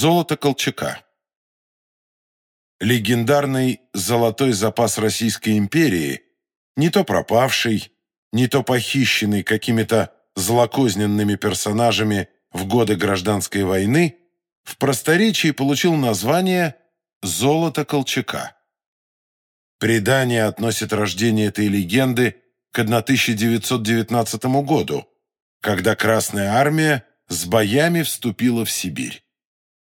Золото Колчака. Легендарный золотой запас Российской империи, не то пропавший, не то похищенный какими-то злокозненными персонажами в годы Гражданской войны, в просторечии получил название «Золото Колчака». Предание относит рождение этой легенды к 1919 году, когда Красная Армия с боями вступила в Сибирь.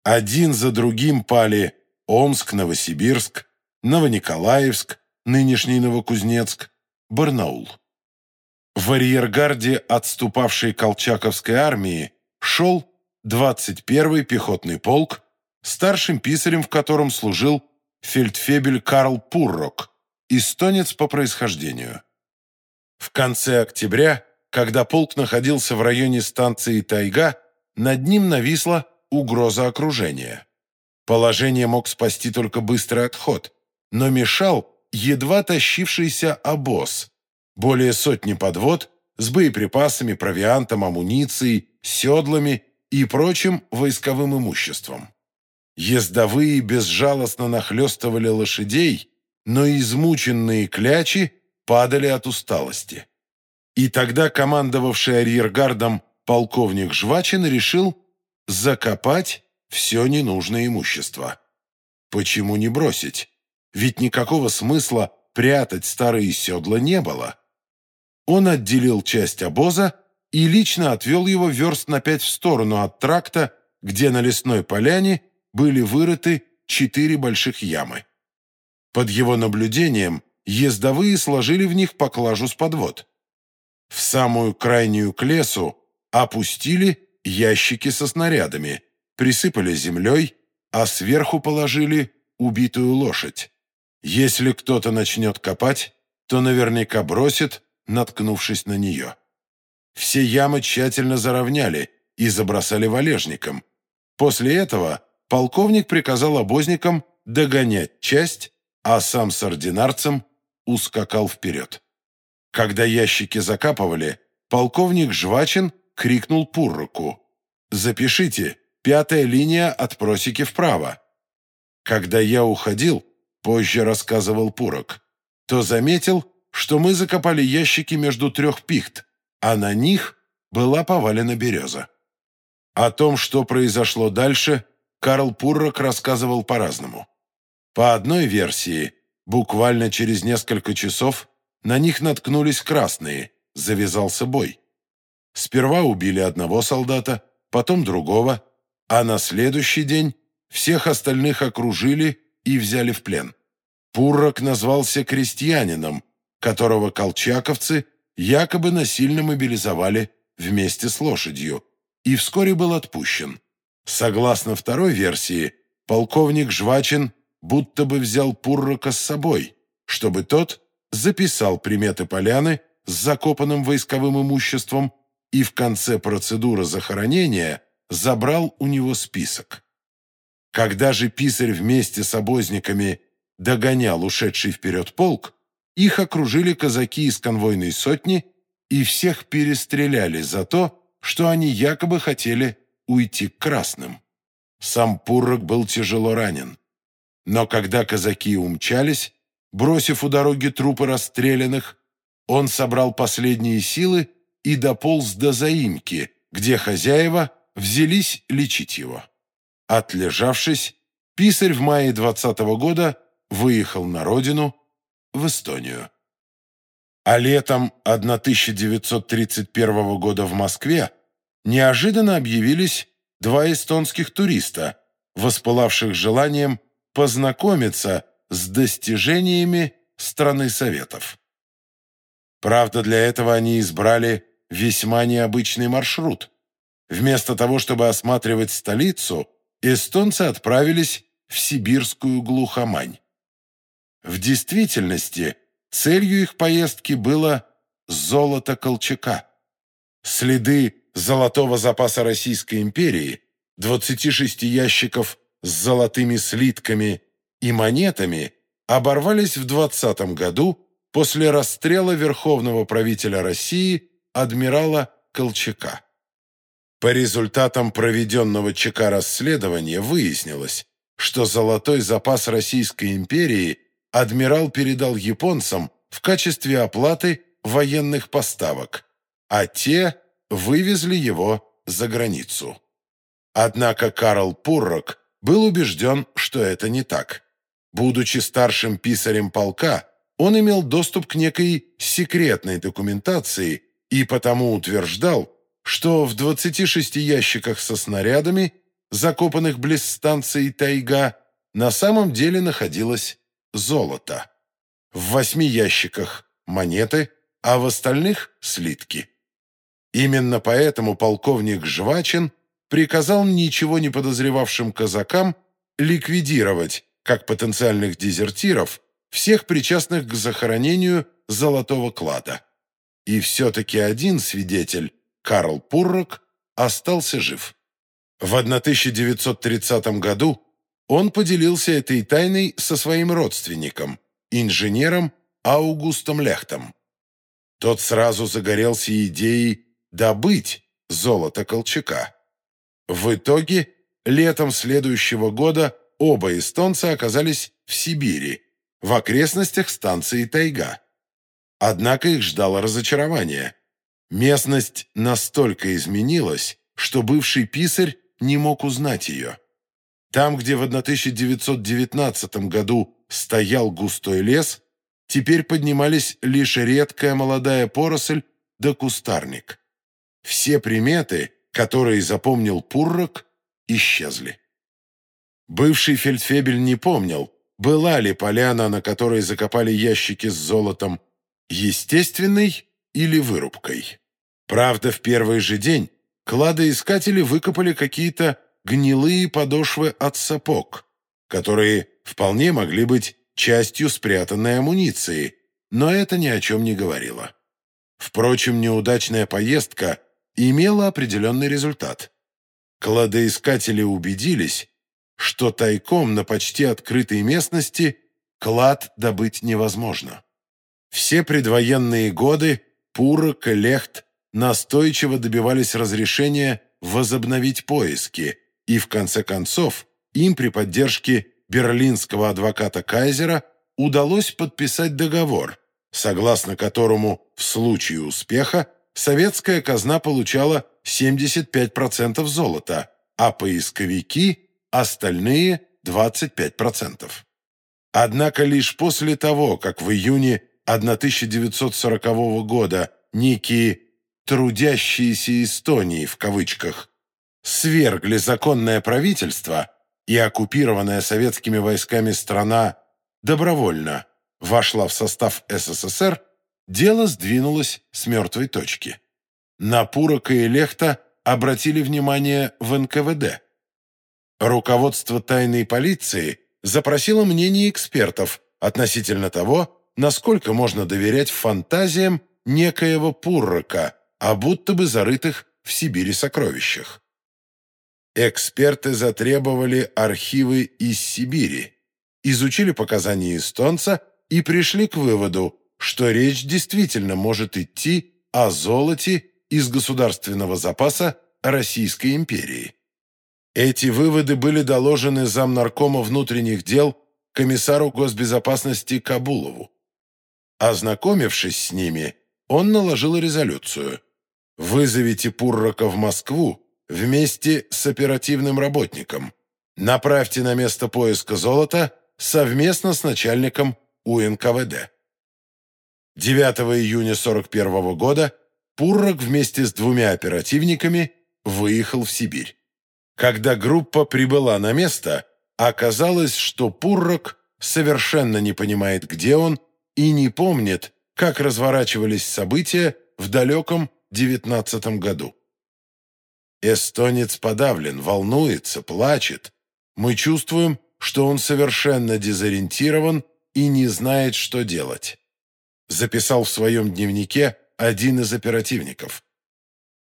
Один за другим пали Омск, Новосибирск, Новониколаевск, нынешний Новокузнецк, Барнаул. В арьергарде отступавшей Колчаковской армии шел 21-й пехотный полк, старшим писарем в котором служил фельдфебель Карл Пуррок, эстонец по происхождению. В конце октября, когда полк находился в районе станции Тайга, над ним нависла угроза окружения. Положение мог спасти только быстрый отход, но мешал едва тащившийся обоз. Более сотни подвод с боеприпасами, провиантом, амуницией, седлами и прочим войсковым имуществом. Ездовые безжалостно нахлестывали лошадей, но измученные клячи падали от усталости. И тогда командовавший арьергардом полковник Жвачин решил закопать все ненужное имущество. Почему не бросить? Ведь никакого смысла прятать старые седла не было. Он отделил часть обоза и лично отвел его верст на пять в сторону от тракта, где на лесной поляне были вырыты четыре больших ямы. Под его наблюдением ездовые сложили в них поклажу с подвод. В самую крайнюю к лесу опустили ящики со снарядами, присыпали землей, а сверху положили убитую лошадь. Если кто-то начнет копать, то наверняка бросит, наткнувшись на нее. Все ямы тщательно заровняли и забросали валежником. После этого полковник приказал обозникам догонять часть, а сам с ординарцем ускакал вперед. Когда ящики закапывали, полковник Жвачин крикнул Пурроку. «Запишите, пятая линия от просеки вправо». Когда я уходил, позже рассказывал Пурок, то заметил, что мы закопали ящики между трех пихт, а на них была повалена береза. О том, что произошло дальше, Карл Пуррок рассказывал по-разному. По одной версии, буквально через несколько часов на них наткнулись красные, завязался бой. Сперва убили одного солдата, потом другого, а на следующий день всех остальных окружили и взяли в плен. Пуррок назвался крестьянином, которого колчаковцы якобы насильно мобилизовали вместе с лошадью, и вскоре был отпущен. Согласно второй версии, полковник Жвачин будто бы взял Пуррока с собой, чтобы тот записал приметы поляны с закопанным войсковым имуществом и в конце процедуры захоронения забрал у него список. Когда же писарь вместе с обозниками догонял ушедший вперед полк, их окружили казаки из конвойной сотни и всех перестреляли за то, что они якобы хотели уйти к красным. Сам Пуррок был тяжело ранен. Но когда казаки умчались, бросив у дороги трупы расстрелянных, он собрал последние силы и дополз до заимки, где хозяева взялись лечить его. Отлежавшись, писарь в мае 20 -го года выехал на родину, в Эстонию. А летом 1931 года в Москве неожиданно объявились два эстонских туриста, воспылавших желанием познакомиться с достижениями страны Советов. Правда, для этого они избрали весьма необычный маршрут. Вместо того, чтобы осматривать столицу, эстонцы отправились в сибирскую глухомань. В действительности целью их поездки было золото Колчака. Следы золотого запаса Российской империи, 26 ящиков с золотыми слитками и монетами оборвались в 20 году после расстрела верховного правителя России адмирала Колчака. По результатам проведенного ЧК расследования выяснилось, что золотой запас Российской империи адмирал передал японцам в качестве оплаты военных поставок, а те вывезли его за границу. Однако Карл Пуррок был убежден, что это не так. Будучи старшим писарем полка, он имел доступ к некой секретной документации и потому утверждал, что в 26 ящиках со снарядами, закопанных близ станции Тайга, на самом деле находилось золото. В восьми ящиках монеты, а в остальных – слитки. Именно поэтому полковник Жвачин приказал ничего не подозревавшим казакам ликвидировать, как потенциальных дезертиров, всех причастных к захоронению золотого клада. И все-таки один свидетель, Карл Пуррок, остался жив. В 1930 году он поделился этой тайной со своим родственником, инженером Аугустом Лехтом. Тот сразу загорелся идеей добыть золото Колчака. В итоге, летом следующего года оба эстонца оказались в Сибири, в окрестностях станции Тайга. Однако их ждало разочарование. Местность настолько изменилась, что бывший писарь не мог узнать ее. Там, где в 1919 году стоял густой лес, теперь поднимались лишь редкая молодая поросль да кустарник. Все приметы, которые запомнил Пуррок, исчезли. Бывший фельдфебель не помнил, была ли поляна, на которой закопали ящики с золотом, естественной или вырубкой. Правда, в первый же день кладоискатели выкопали какие-то гнилые подошвы от сапог, которые вполне могли быть частью спрятанной амуниции, но это ни о чем не говорило. Впрочем, неудачная поездка имела определенный результат. Кладоискатели убедились, что тайком на почти открытой местности клад добыть невозможно. Все предвоенные годы Пурок и Лехт настойчиво добивались разрешения возобновить поиски, и в конце концов им при поддержке берлинского адвоката Кайзера удалось подписать договор, согласно которому в случае успеха советская казна получала 75% золота, а поисковики – остальные 25%. Однако лишь после того, как в июне 1940 года некие «трудящиеся Эстонии» в кавычках свергли законное правительство и оккупированная советскими войсками страна добровольно вошла в состав СССР, дело сдвинулось с мертвой точки. На Пурока и Лехта обратили внимание в НКВД. Руководство тайной полиции запросило мнение экспертов относительно того, насколько можно доверять фантазиям некоего Пуррока, а будто бы зарытых в Сибири сокровищах. Эксперты затребовали архивы из Сибири, изучили показания эстонца и пришли к выводу, что речь действительно может идти о золоте из государственного запаса Российской империи. Эти выводы были доложены замнаркома внутренних дел комиссару госбезопасности Кабулову. Ознакомившись с ними, он наложил резолюцию «Вызовите Пуррока в Москву вместе с оперативным работником. Направьте на место поиска золота совместно с начальником УНКВД». 9 июня 41 года Пуррок вместе с двумя оперативниками выехал в Сибирь. Когда группа прибыла на место, оказалось, что Пуррок совершенно не понимает, где он, и не помнит, как разворачивались события в далеком девятнадцатом году. Эстонец подавлен, волнуется, плачет. Мы чувствуем, что он совершенно дезориентирован и не знает, что делать. Записал в своем дневнике один из оперативников.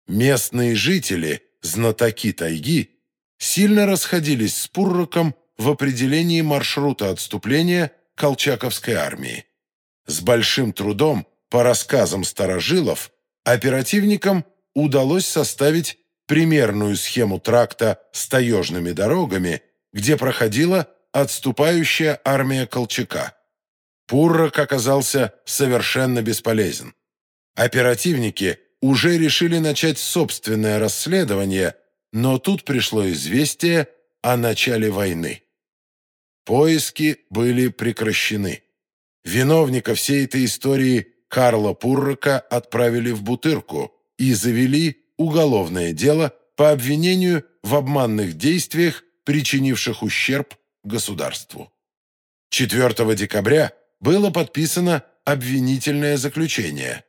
Местные жители, знатоки тайги, сильно расходились с Пурроком в определении маршрута отступления Колчаковской армии. С большим трудом, по рассказам старожилов, оперативникам удалось составить примерную схему тракта с таежными дорогами, где проходила отступающая армия Колчака. Пуррок оказался совершенно бесполезен. Оперативники уже решили начать собственное расследование, но тут пришло известие о начале войны. Поиски были прекращены. Виновника всей этой истории Карла Пуррока отправили в Бутырку и завели уголовное дело по обвинению в обманных действиях, причинивших ущерб государству. 4 декабря было подписано обвинительное заключение.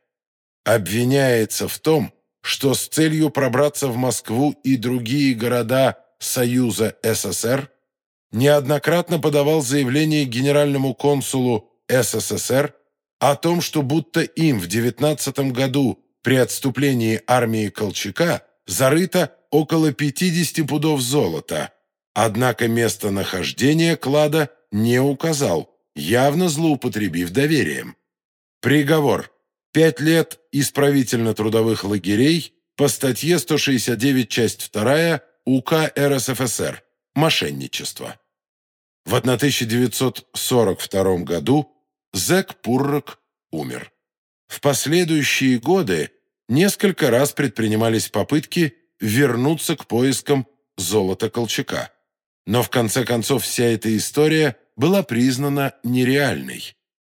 Обвиняется в том, что с целью пробраться в Москву и другие города Союза СССР неоднократно подавал заявление генеральному консулу СССР о том, что будто им в 19 году при отступлении армии Колчака зарыто около 50 пудов золота, однако местонахождение клада не указал, явно злоупотребив доверием. Приговор. Пять лет исправительно-трудовых лагерей по статье 169, часть 2 УК РСФСР «Мошенничество». В 1942 году Зек Пуррок умер. В последующие годы несколько раз предпринимались попытки вернуться к поискам золота Колчака. Но в конце концов вся эта история была признана нереальной.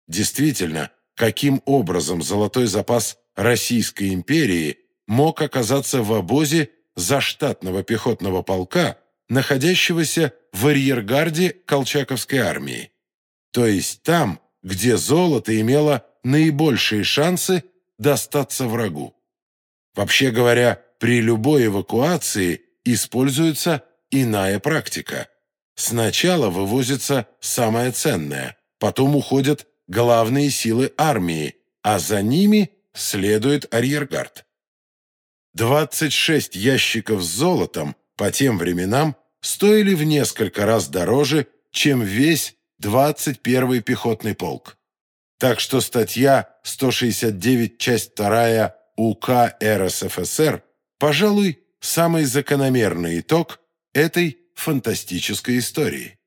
Действительно, каким образом золотой запас Российской империи мог оказаться в обозе заштатного пехотного полка, находящегося в арьергарде Колчаковской армии. То есть там, где золото имело наибольшие шансы достаться врагу. Вообще говоря, при любой эвакуации используется иная практика. Сначала вывозится самое ценное, потом уходят главные силы армии, а за ними следует арьергард. 26 ящиков с золотом по тем временам стоили в несколько раз дороже, чем весь 21-й пехотный полк. Так что статья 169, часть 2 УК РСФСР, пожалуй, самый закономерный итог этой фантастической истории.